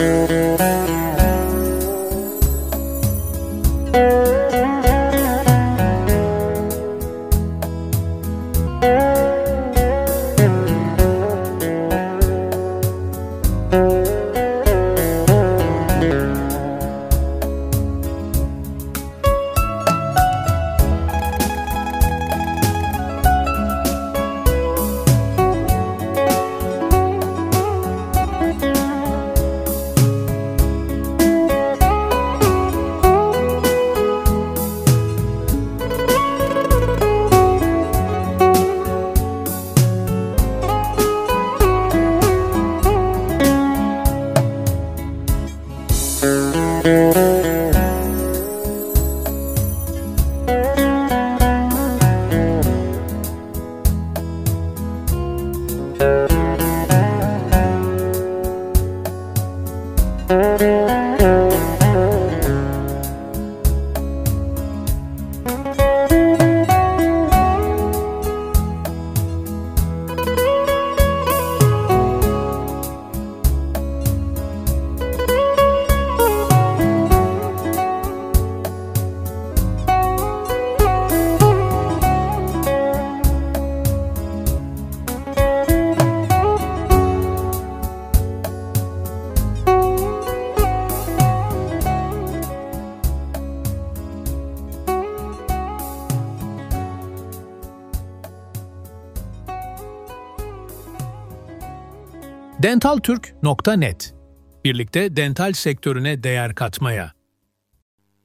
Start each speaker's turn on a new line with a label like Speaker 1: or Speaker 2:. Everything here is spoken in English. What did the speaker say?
Speaker 1: Música Thank dentaltürk.net Birlikte dental sektörüne değer katmaya